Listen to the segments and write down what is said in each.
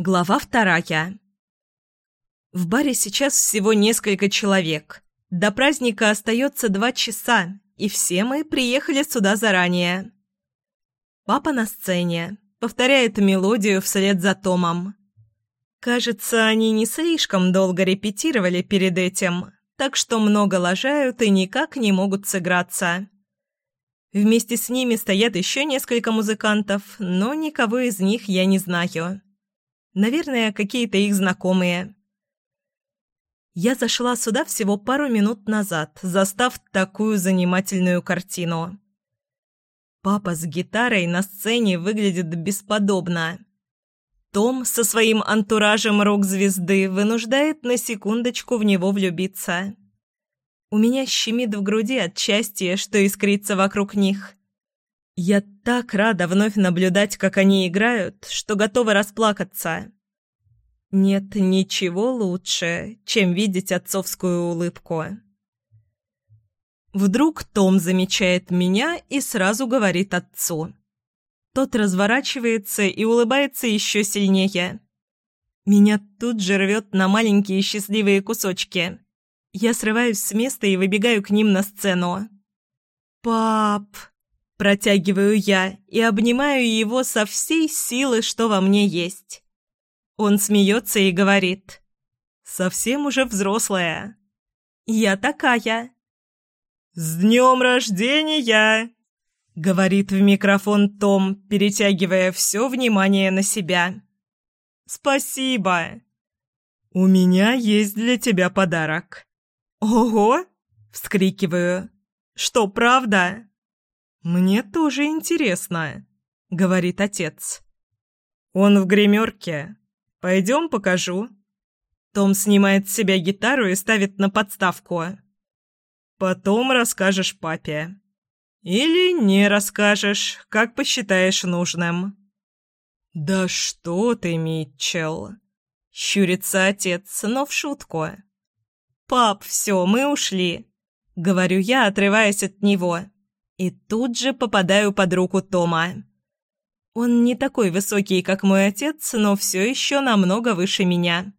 Глава вторая. В баре сейчас всего несколько человек. До праздника остается два часа, и все мы приехали сюда заранее. Папа на сцене, повторяет мелодию вслед за Томом. Кажется, они не слишком долго репетировали перед этим, так что много лажают и никак не могут сыграться. Вместе с ними стоят еще несколько музыкантов, но никого из них я не знаю. Наверное, какие-то их знакомые. Я зашла сюда всего пару минут назад, застав такую занимательную картину. Папа с гитарой на сцене выглядит бесподобно. Том со своим антуражем рок-звезды вынуждает на секундочку в него влюбиться. У меня щемит в груди от счастья, что искрится вокруг них. Я так рада вновь наблюдать, как они играют, что готова расплакаться. Нет ничего лучше, чем видеть отцовскую улыбку. Вдруг Том замечает меня и сразу говорит отцу. Тот разворачивается и улыбается еще сильнее. Меня тут же рвет на маленькие счастливые кусочки. Я срываюсь с места и выбегаю к ним на сцену. «Пап!» Протягиваю я и обнимаю его со всей силы, что во мне есть. Он смеется и говорит. «Совсем уже взрослая». «Я такая». «С днем рождения!» — говорит в микрофон Том, перетягивая все внимание на себя. «Спасибо!» «У меня есть для тебя подарок». «Ого!» — вскрикиваю. «Что, правда?» «Мне тоже интересно», — говорит отец. «Он в гримерке. Пойдем покажу». Том снимает с себя гитару и ставит на подставку. «Потом расскажешь папе. Или не расскажешь, как посчитаешь нужным». «Да что ты, Митчелл!» — щурится отец, но в шутку. «Пап, все, мы ушли», — говорю я, отрываясь от него. И тут же попадаю под руку Тома. Он не такой высокий, как мой отец, но все еще намного выше меня.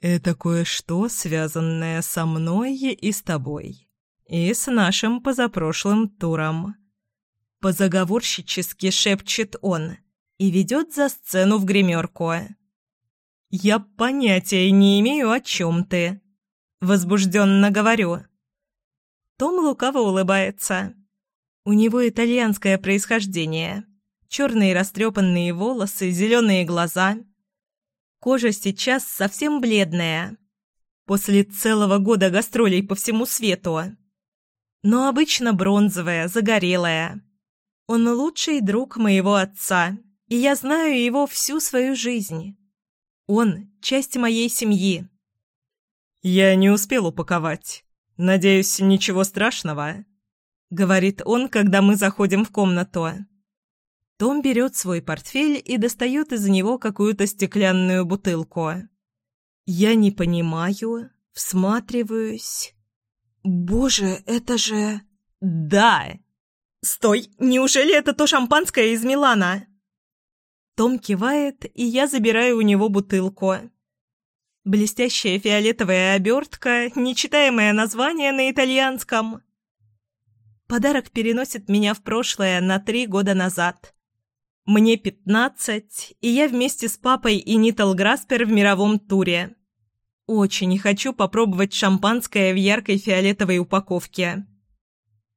«Это кое-что, связанное со мной и с тобой. И с нашим позапрошлым туром». Позаговорщически шепчет он и ведет за сцену в гримерку. «Я понятия не имею, о чем ты», — возбужденно говорю. Том лукаво улыбается. У него итальянское происхождение. Черные растрепанные волосы, зеленые глаза. Кожа сейчас совсем бледная. После целого года гастролей по всему свету. Но обычно бронзовая, загорелая. Он лучший друг моего отца, и я знаю его всю свою жизнь. Он – часть моей семьи. «Я не успел упаковать. Надеюсь, ничего страшного?» — говорит он, когда мы заходим в комнату. Том берет свой портфель и достает из него какую-то стеклянную бутылку. Я не понимаю, всматриваюсь. «Боже, это же...» «Да!» «Стой! Неужели это то шампанское из Милана?» Том кивает, и я забираю у него бутылку. Блестящая фиолетовая обертка, нечитаемое название на итальянском. Подарок переносит меня в прошлое на три года назад. Мне пятнадцать, и я вместе с папой и Нитл Граспер в мировом туре. Очень хочу попробовать шампанское в яркой фиолетовой упаковке.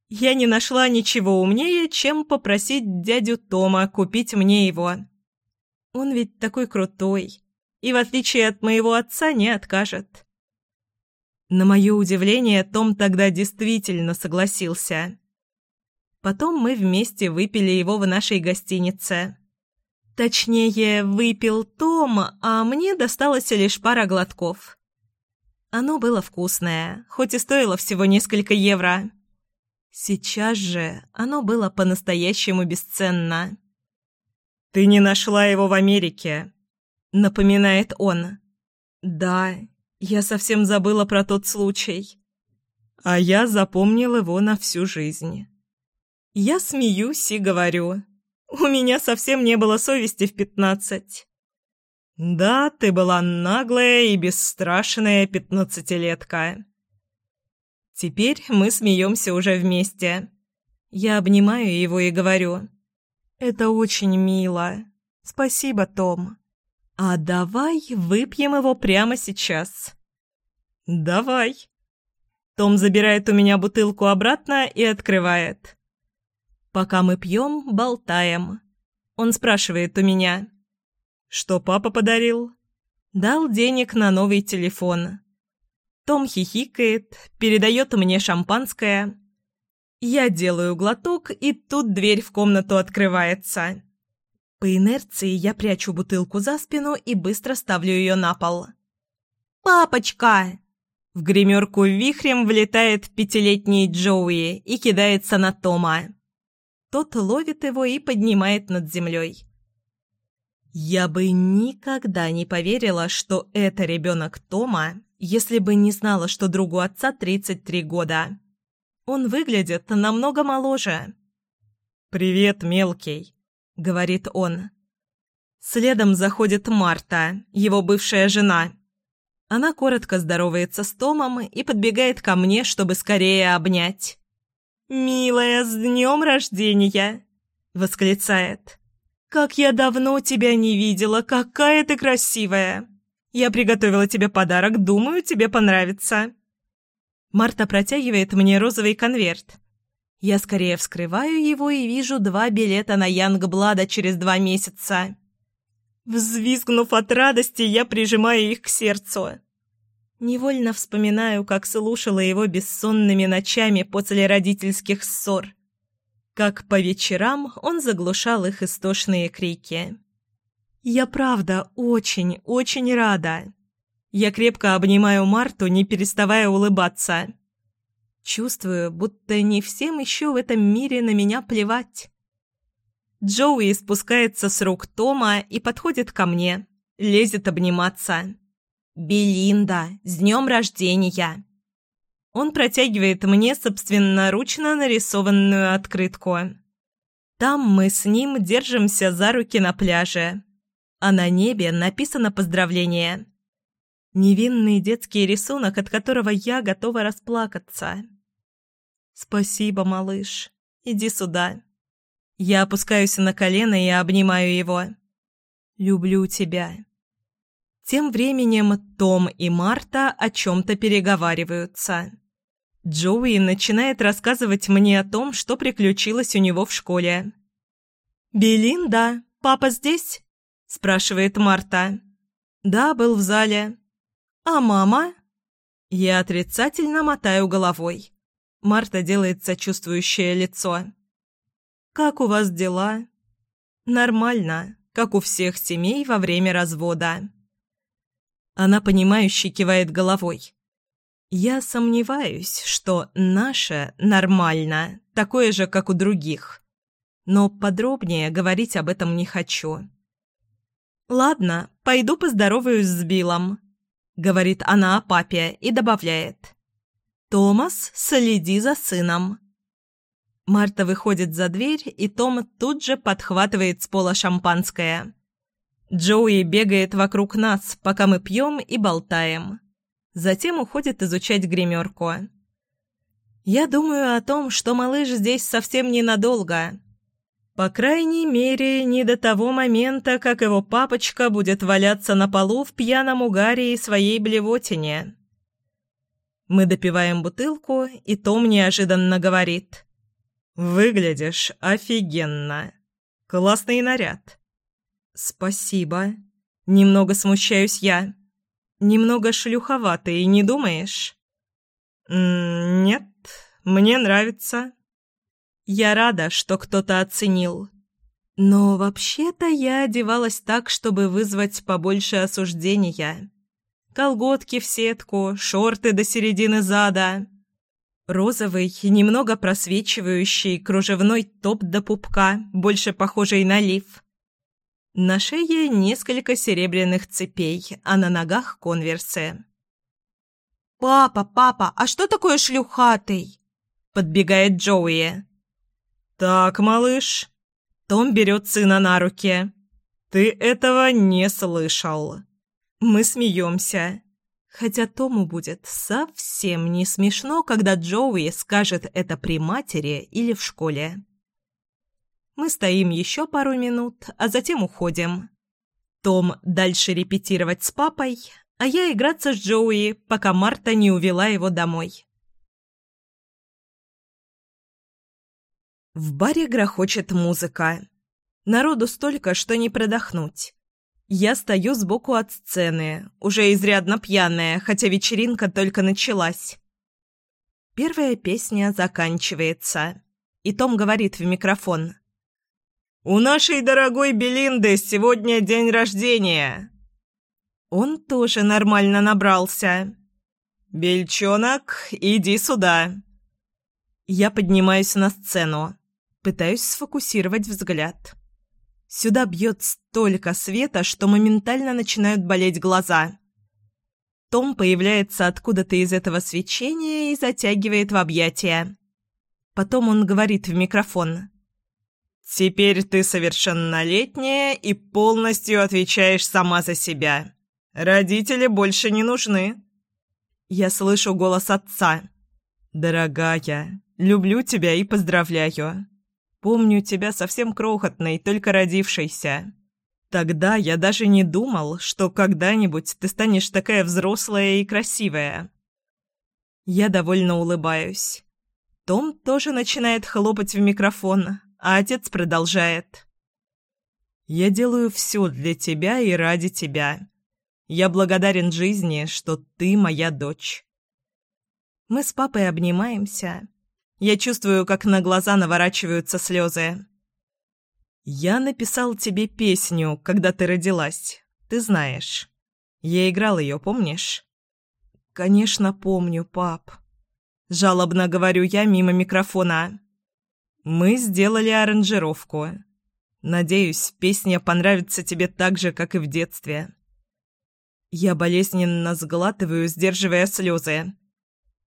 Я не нашла ничего умнее, чем попросить дядю Тома купить мне его. Он ведь такой крутой, и в отличие от моего отца не откажет. На мое удивление, Том тогда действительно согласился. Потом мы вместе выпили его в нашей гостинице. Точнее, выпил Том, а мне досталось лишь пара глотков. Оно было вкусное, хоть и стоило всего несколько евро. Сейчас же оно было по-настоящему бесценно. «Ты не нашла его в Америке», — напоминает он. «Да, я совсем забыла про тот случай. А я запомнил его на всю жизнь». Я смеюсь и говорю. У меня совсем не было совести в пятнадцать. «Да, ты была наглая и бесстрашная пятнадцатилетка». Теперь мы смеемся уже вместе. Я обнимаю его и говорю. «Это очень мило. Спасибо, Том. А давай выпьем его прямо сейчас». «Давай». Том забирает у меня бутылку обратно и открывает. Пока мы пьем, болтаем. Он спрашивает у меня. «Что папа подарил?» «Дал денег на новый телефон». Том хихикает, передает мне шампанское. Я делаю глоток, и тут дверь в комнату открывается. По инерции я прячу бутылку за спину и быстро ставлю ее на пол. «Папочка!» В гримерку вихрем влетает пятилетний Джоуи и кидается на Тома. Тот ловит его и поднимает над землей. Я бы никогда не поверила, что это ребенок Тома, если бы не знала, что другу отца 33 года. Он выглядит намного моложе. «Привет, мелкий», — говорит он. Следом заходит Марта, его бывшая жена — она коротко здоровается с Томом и подбегает ко мне, чтобы скорее обнять. «Милая, с днем рождения!» — восклицает. «Как я давно тебя не видела! Какая ты красивая! Я приготовила тебе подарок, думаю, тебе понравится!» Марта протягивает мне розовый конверт. Я скорее вскрываю его и вижу два билета на Янгблада через два месяца. Взвизгнув от радости, я прижимаю их к сердцу. Невольно вспоминаю, как слушала его бессонными ночами после родительских ссор. Как по вечерам он заглушал их истошные крики. «Я правда очень, очень рада!» Я крепко обнимаю Марту, не переставая улыбаться. Чувствую, будто не всем еще в этом мире на меня плевать. Джоуи спускается с рук Тома и подходит ко мне, лезет обниматься. «Белинда, с днем рождения!» Он протягивает мне собственноручно нарисованную открытку. Там мы с ним держимся за руки на пляже, а на небе написано поздравление. Невинный детский рисунок, от которого я готова расплакаться. «Спасибо, малыш. Иди сюда». Я опускаюсь на колено и обнимаю его. «Люблю тебя». Тем временем Том и Марта о чем-то переговариваются. Джоуи начинает рассказывать мне о том, что приключилось у него в школе. «Белинда, папа здесь?» – спрашивает Марта. «Да, был в зале». «А мама?» Я отрицательно мотаю головой. Марта делает сочувствующее лицо. «Как у вас дела?» «Нормально, как у всех семей во время развода». Она, понимающе кивает головой. «Я сомневаюсь, что наше нормально, такое же, как у других. Но подробнее говорить об этом не хочу». «Ладно, пойду поздороваюсь с Биллом», — говорит она о папе и добавляет. «Томас, следи за сыном». Марта выходит за дверь, и Том тут же подхватывает с пола шампанское. Джоуи бегает вокруг нас, пока мы пьем и болтаем. Затем уходит изучать гримерку. Я думаю о том, что малыш здесь совсем ненадолго. По крайней мере, не до того момента, как его папочка будет валяться на полу в пьяном угаре и своей блевотине. Мы допиваем бутылку, и Том неожиданно говорит. «Выглядишь офигенно. Классный наряд». «Спасибо. Немного смущаюсь я. Немного шлюховатый, не думаешь?» «Нет, мне нравится». Я рада, что кто-то оценил. Но вообще-то я одевалась так, чтобы вызвать побольше осуждения. Колготки в сетку, шорты до середины зада. Розовый, немного просвечивающий кружевной топ до пупка, больше похожий на лиф. На шее несколько серебряных цепей, а на ногах конверсы. «Папа, папа, а что такое шлюхатый?» Подбегает Джоуи. «Так, малыш». Том берет сына на руки. «Ты этого не слышал». Мы смеемся. Хотя Тому будет совсем не смешно, когда Джоуи скажет это при матери или в школе. Мы стоим еще пару минут, а затем уходим. Том дальше репетировать с папой, а я играться с Джоуи, пока Марта не увела его домой. В баре грохочет музыка. Народу столько, что не продохнуть. Я стою сбоку от сцены, уже изрядно пьяная, хотя вечеринка только началась. Первая песня заканчивается, и Том говорит в микрофон. «У нашей дорогой Белинды сегодня день рождения!» Он тоже нормально набрался. «Бельчонок, иди сюда!» Я поднимаюсь на сцену, пытаюсь сфокусировать взгляд. Сюда бьет столько света, что моментально начинают болеть глаза. Том появляется откуда-то из этого свечения и затягивает в объятия. Потом он говорит в микрофон. «Теперь ты совершеннолетняя и полностью отвечаешь сама за себя. Родители больше не нужны». Я слышу голос отца. «Дорогая, люблю тебя и поздравляю. Помню тебя совсем крохотной, только родившейся. Тогда я даже не думал, что когда-нибудь ты станешь такая взрослая и красивая. Я довольно улыбаюсь. Том тоже начинает хлопать в микрофон, а отец продолжает. «Я делаю все для тебя и ради тебя. Я благодарен жизни, что ты моя дочь». Мы с папой обнимаемся, я чувствую, как на глаза наворачиваются слезы. «Я написал тебе песню, когда ты родилась. Ты знаешь. Я играл ее, помнишь?» «Конечно, помню, пап». Жалобно говорю я мимо микрофона. «Мы сделали аранжировку. Надеюсь, песня понравится тебе так же, как и в детстве». Я болезненно сглатываю, сдерживая слезы.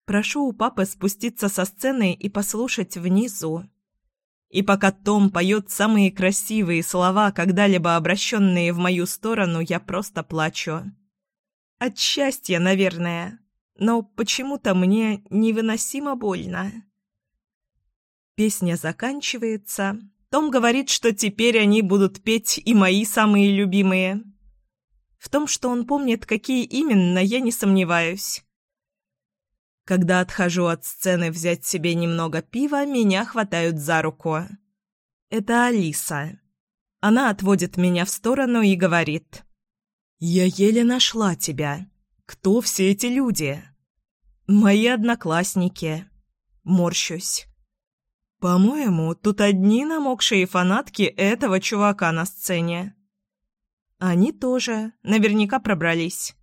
Прошу у папы спуститься со сцены и послушать внизу. И пока Том поет самые красивые слова, когда-либо обращенные в мою сторону, я просто плачу. От счастья, наверное, но почему-то мне невыносимо больно. Песня заканчивается. Том говорит, что теперь они будут петь и мои самые любимые. В том, что он помнит, какие именно, я не сомневаюсь. Когда отхожу от сцены взять себе немного пива, меня хватают за руку. Это Алиса. Она отводит меня в сторону и говорит. «Я еле нашла тебя. Кто все эти люди?» «Мои одноклассники». Морщусь. «По-моему, тут одни намокшие фанатки этого чувака на сцене». Они тоже наверняка пробрались.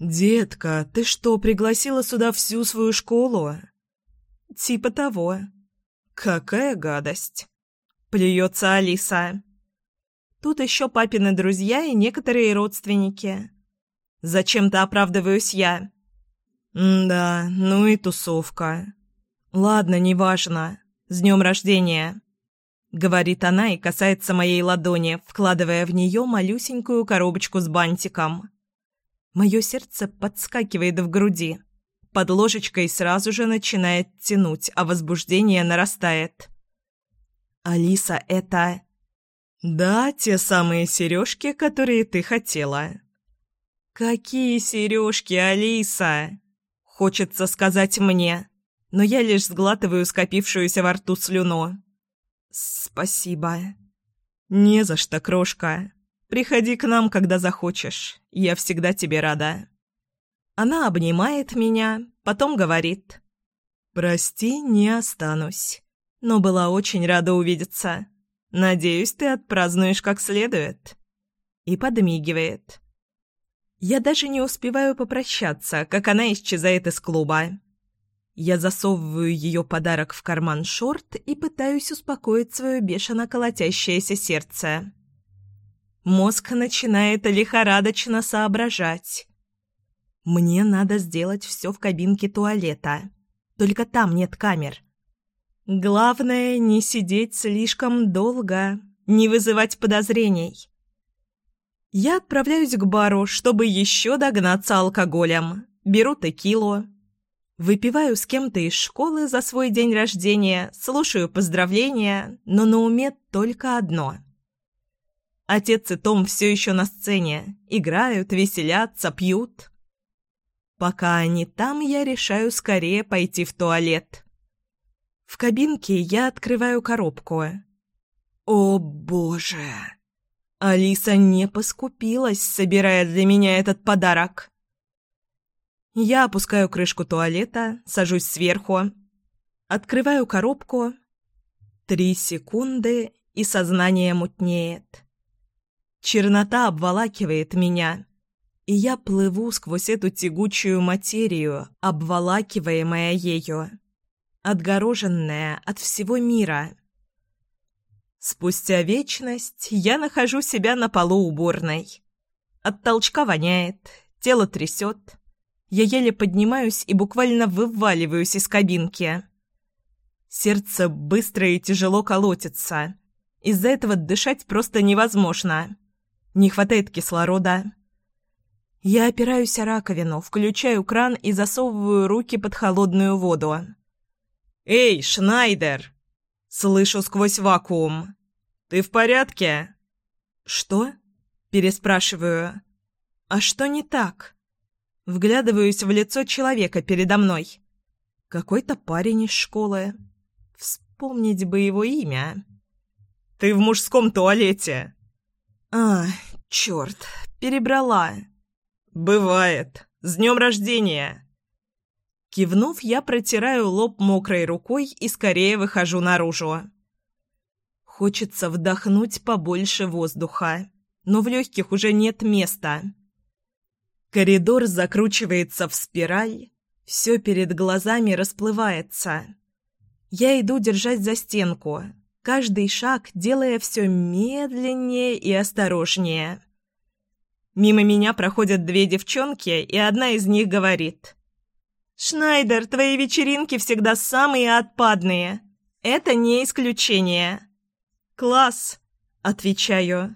«Детка, ты что, пригласила сюда всю свою школу?» «Типа того». «Какая гадость!» Плюется Алиса. «Тут еще папины друзья и некоторые родственники. Зачем-то оправдываюсь я». «Да, ну и тусовка. Ладно, неважно. С днем рождения!» Говорит она и касается моей ладони, вкладывая в нее малюсенькую коробочку с бантиком. Мое сердце подскакивает в груди. Под ложечкой сразу же начинает тянуть, а возбуждение нарастает. «Алиса, это...» «Да, те самые сережки, которые ты хотела». «Какие сережки, Алиса?» Хочется сказать мне, но я лишь сглатываю скопившуюся во рту слюну. «Спасибо». «Не за что, крошка. Приходи к нам, когда захочешь. Я всегда тебе рада». Она обнимает меня, потом говорит. «Прости, не останусь. Но была очень рада увидеться. Надеюсь, ты отпразднуешь как следует». И подмигивает. Я даже не успеваю попрощаться, как она исчезает из клуба. Я засовываю ее подарок в карман шорт и пытаюсь успокоить свое бешено колотящееся сердце. Мозг начинает лихорадочно соображать. Мне надо сделать все в кабинке туалета. Только там нет камер. Главное, не сидеть слишком долго, не вызывать подозрений. Я отправляюсь к бару, чтобы еще догнаться алкоголем. Беру текилу. Выпиваю с кем-то из школы за свой день рождения, слушаю поздравления, но на уме только одно. Отец и Том все еще на сцене. Играют, веселятся, пьют. Пока они там, я решаю скорее пойти в туалет. В кабинке я открываю коробку. О, боже! Алиса не поскупилась, собирая для меня этот подарок. Я опускаю крышку туалета, сажусь сверху, открываю коробку. Три секунды, и сознание мутнеет. Чернота обволакивает меня, и я плыву сквозь эту тягучую материю, обволакиваемая ею, отгороженная от всего мира. Спустя вечность я нахожу себя на полу уборной. От толчка воняет, тело трясет. Я еле поднимаюсь и буквально вываливаюсь из кабинки. Сердце быстро и тяжело колотится. Из-за этого дышать просто невозможно. Не хватает кислорода. Я опираюсь о раковину, включаю кран и засовываю руки под холодную воду. «Эй, Шнайдер!» Слышу сквозь вакуум. «Ты в порядке?» «Что?» Переспрашиваю. «А что не так?» Вглядываюсь в лицо человека передо мной. Какой-то парень из школы. Вспомнить бы его имя. «Ты в мужском туалете!» «А, черт, перебрала!» «Бывает. С днем рождения!» Кивнув, я протираю лоб мокрой рукой и скорее выхожу наружу. Хочется вдохнуть побольше воздуха, но в легких уже нет места. Коридор закручивается в спираль, все перед глазами расплывается. Я иду держать за стенку, каждый шаг делая все медленнее и осторожнее. Мимо меня проходят две девчонки, и одна из них говорит – «Шнайдер, твои вечеринки всегда самые отпадные. Это не исключение». «Класс!» — отвечаю.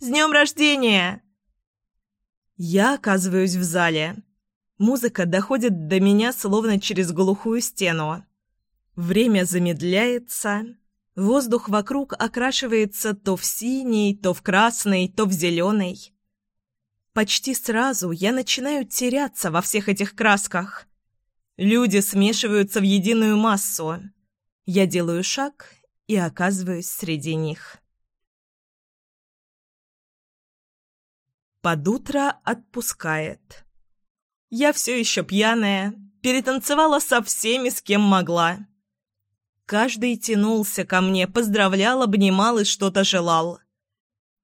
«С днем рождения!» Я оказываюсь в зале. Музыка доходит до меня словно через глухую стену. Время замедляется. Воздух вокруг окрашивается то в синий, то в красный, то в зеленый. Почти сразу я начинаю теряться во всех этих красках. Люди смешиваются в единую массу. Я делаю шаг и оказываюсь среди них. Под утро отпускает. Я все еще пьяная, перетанцевала со всеми, с кем могла. Каждый тянулся ко мне, поздравлял, обнимал и что-то желал.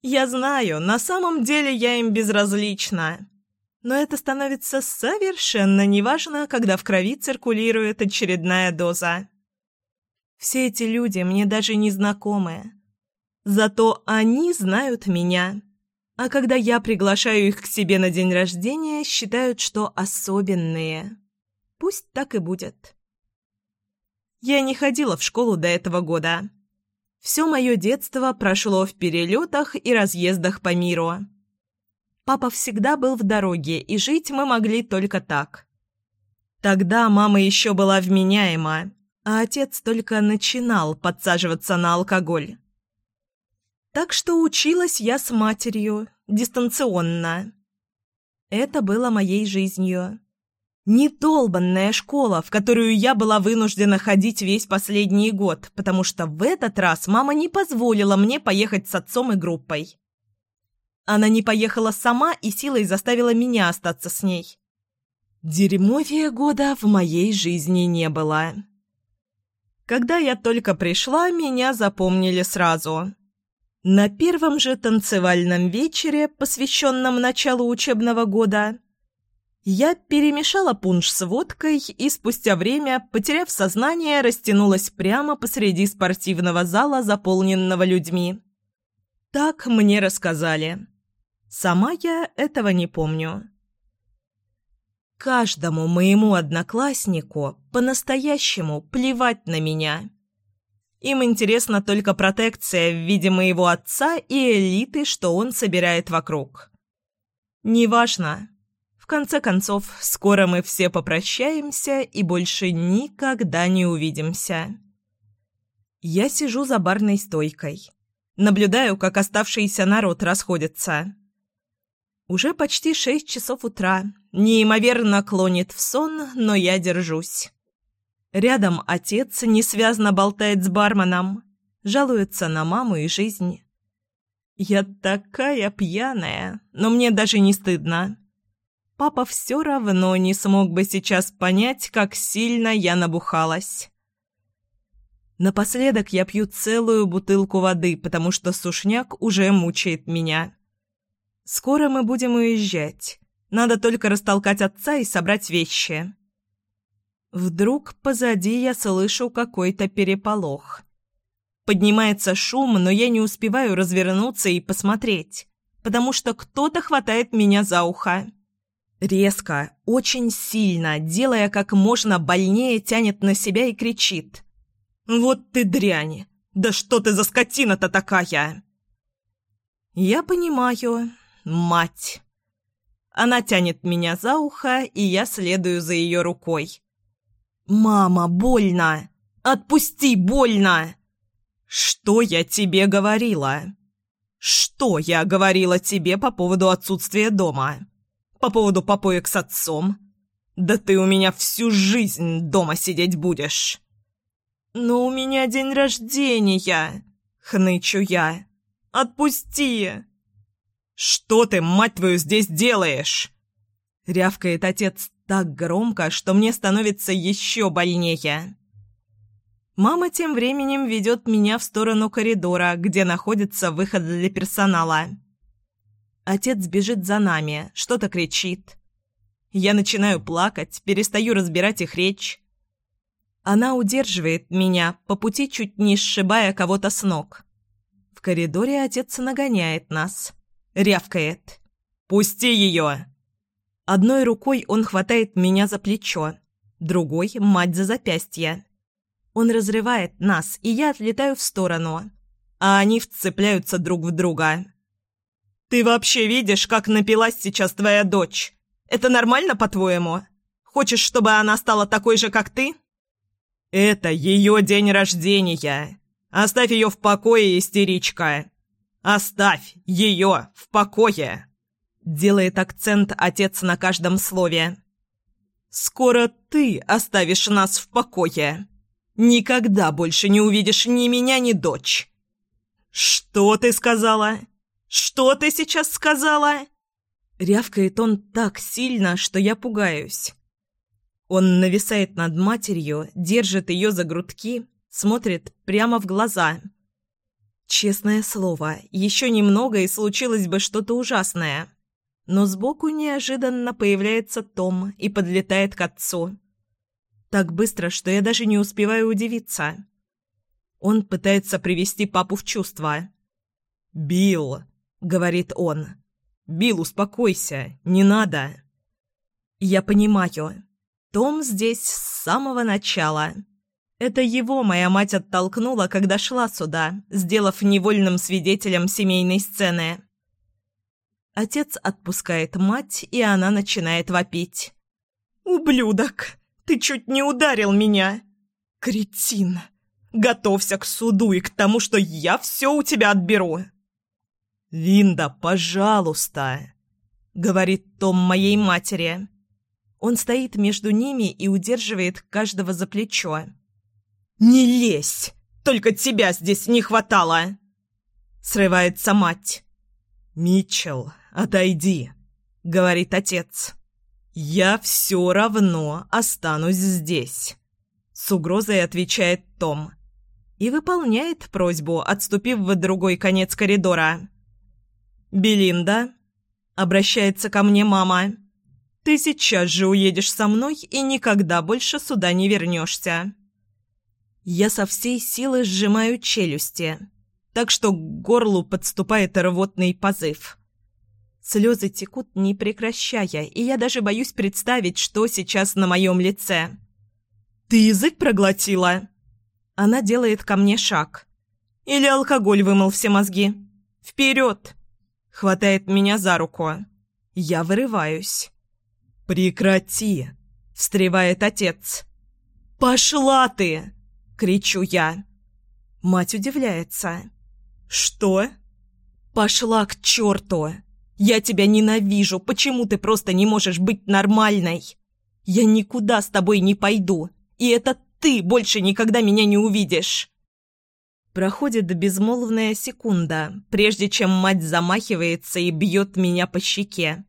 Я знаю, на самом деле я им безразлична но это становится совершенно неважно, когда в крови циркулирует очередная доза. Все эти люди мне даже не знакомы. Зато они знают меня. А когда я приглашаю их к себе на день рождения, считают, что особенные. Пусть так и будет. Я не ходила в школу до этого года. Все мое детство прошло в перелетах и разъездах по миру. Папа всегда был в дороге, и жить мы могли только так. Тогда мама еще была вменяема, а отец только начинал подсаживаться на алкоголь. Так что училась я с матерью, дистанционно. Это было моей жизнью. Недолбанная школа, в которую я была вынуждена ходить весь последний год, потому что в этот раз мама не позволила мне поехать с отцом и группой. Она не поехала сама и силой заставила меня остаться с ней. Дерьмовее года в моей жизни не было. Когда я только пришла, меня запомнили сразу. На первом же танцевальном вечере, посвященном началу учебного года, я перемешала пунш с водкой и спустя время, потеряв сознание, растянулась прямо посреди спортивного зала, заполненного людьми. Так мне рассказали. Сама я этого не помню. Каждому моему однокласснику по-настоящему плевать на меня. Им интересна только протекция в виде моего отца и элиты, что он собирает вокруг. Неважно. В конце концов, скоро мы все попрощаемся и больше никогда не увидимся. Я сижу за барной стойкой. Наблюдаю, как оставшийся народ расходится. Уже почти шесть часов утра. Неимоверно клонит в сон, но я держусь. Рядом отец несвязно болтает с барменом, жалуется на маму и жизнь. Я такая пьяная, но мне даже не стыдно. Папа все равно не смог бы сейчас понять, как сильно я набухалась. Напоследок я пью целую бутылку воды, потому что сушняк уже мучает меня. Скоро мы будем уезжать. Надо только растолкать отца и собрать вещи. Вдруг позади я слышу какой-то переполох. Поднимается шум, но я не успеваю развернуться и посмотреть, потому что кто-то хватает меня за ухо. Резко, очень сильно, делая как можно больнее, тянет на себя и кричит. «Вот ты дрянь! Да что ты за скотина-то такая!» Я понимаю. Мать. Она тянет меня за ухо, и я следую за ее рукой. «Мама, больно! Отпусти, больно!» «Что я тебе говорила?» «Что я говорила тебе по поводу отсутствия дома? По поводу попоек с отцом? Да ты у меня всю жизнь дома сидеть будешь!» «Но у меня день рождения!» — хнычу я. «Отпусти!» «Что ты, мать твою, здесь делаешь?» Рявкает отец так громко, что мне становится еще больнее. Мама тем временем ведет меня в сторону коридора, где находится выход для персонала. Отец бежит за нами, что-то кричит. Я начинаю плакать, перестаю разбирать их речь. Она удерживает меня, по пути чуть не сшибая кого-то с ног. В коридоре отец нагоняет нас. Рявкает. «Пусти ее!» Одной рукой он хватает меня за плечо, другой — мать за запястье. Он разрывает нас, и я отлетаю в сторону, а они вцепляются друг в друга. «Ты вообще видишь, как напилась сейчас твоя дочь? Это нормально, по-твоему? Хочешь, чтобы она стала такой же, как ты?» «Это ее день рождения. Оставь ее в покое, истеричка. Оставь ее в покое!» Делает акцент отец на каждом слове. «Скоро ты оставишь нас в покое. Никогда больше не увидишь ни меня, ни дочь». «Что ты сказала? Что ты сейчас сказала?» Рявкает он так сильно, что я пугаюсь. Он нависает над матерью, держит ее за грудки, смотрит прямо в глаза. Честное слово, еще немного и случилось бы что-то ужасное. Но сбоку неожиданно появляется Том и подлетает к отцу. Так быстро, что я даже не успеваю удивиться. Он пытается привести папу в чувство. «Билл», — говорит он, — «Билл, успокойся, не надо». Я понимаю, том здесь с самого начала. Это его моя мать оттолкнула, когда шла сюда, сделав невольным свидетелем семейной сцены. Отец отпускает мать, и она начинает вопить. «Ублюдок! Ты чуть не ударил меня! Кретин! Готовься к суду и к тому, что я все у тебя отберу!» «Винда, пожалуйста!» — говорит Том моей матери. Он стоит между ними и удерживает каждого за плечо. «Не лезь! Только тебя здесь не хватало!» Срывается мать. «Митчелл, отойди!» — говорит отец. «Я все равно останусь здесь!» С угрозой отвечает Том. И выполняет просьбу, отступив в другой конец коридора. «Белинда?» — обращается ко мне мама. Ты сейчас же уедешь со мной и никогда больше сюда не вернешься. Я со всей силы сжимаю челюсти, так что к горлу подступает рвотный позыв. Слезы текут, не прекращая, и я даже боюсь представить, что сейчас на моем лице. «Ты язык проглотила?» Она делает ко мне шаг. Или алкоголь вымыл все мозги. Вперед! Хватает меня за руку. Я вырываюсь. «Прекрати!» — встревает отец. «Пошла ты!» — кричу я. Мать удивляется. «Что?» «Пошла к черту! Я тебя ненавижу! Почему ты просто не можешь быть нормальной? Я никуда с тобой не пойду, и это ты больше никогда меня не увидишь!» Проходит безмолвная секунда, прежде чем мать замахивается и бьет меня по щеке.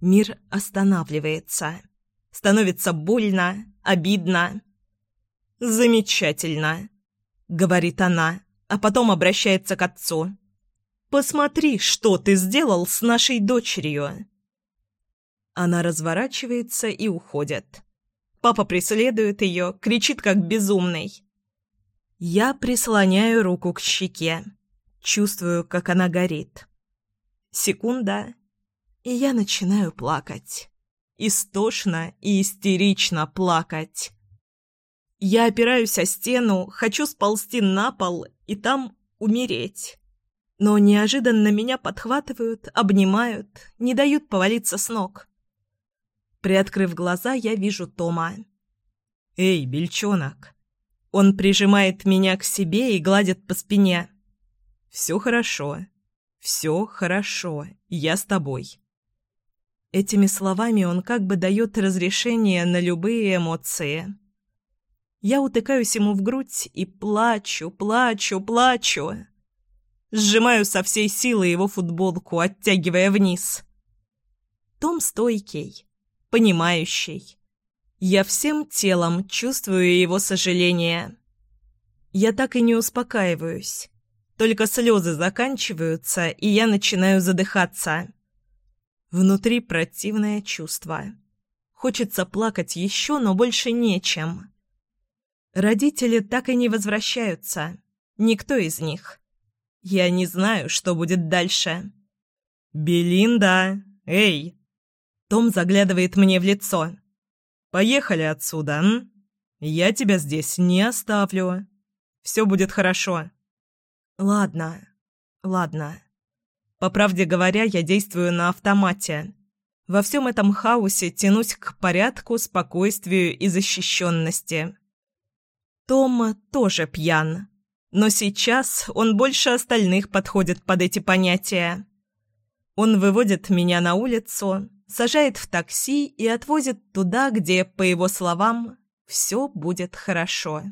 Мир останавливается. Становится больно, обидно. «Замечательно», — говорит она, а потом обращается к отцу. «Посмотри, что ты сделал с нашей дочерью». Она разворачивается и уходит. Папа преследует ее, кричит как безумный. Я прислоняю руку к щеке. Чувствую, как она горит. Секунда, и я начинаю плакать. Истошно и истерично плакать. Я опираюсь о стену, хочу сползти на пол и там умереть. Но неожиданно меня подхватывают, обнимают, не дают повалиться с ног. Приоткрыв глаза, я вижу Тома. «Эй, бельчонок!» Он прижимает меня к себе и гладит по спине. «Все хорошо. Все хорошо. Я с тобой». Этими словами он как бы дает разрешение на любые эмоции. Я утыкаюсь ему в грудь и плачу, плачу, плачу. Сжимаю со всей силы его футболку, оттягивая вниз. Том стойкий, понимающий. Я всем телом чувствую его сожаление. Я так и не успокаиваюсь. Только слезы заканчиваются, и я начинаю задыхаться. Внутри противное чувство. Хочется плакать еще, но больше нечем. Родители так и не возвращаются. Никто из них. Я не знаю, что будет дальше. «Белинда! Эй!» Том заглядывает мне в лицо. Поехали отсюда, м? Я тебя здесь не оставлю. Все будет хорошо. Ладно, ладно. По правде говоря, я действую на автомате. Во всем этом хаосе тянусь к порядку, спокойствию и защищенности. Том тоже пьян. Но сейчас он больше остальных подходит под эти понятия. Он выводит меня на улицу, сажает в такси и отвозит туда, где, по его словам, все будет хорошо.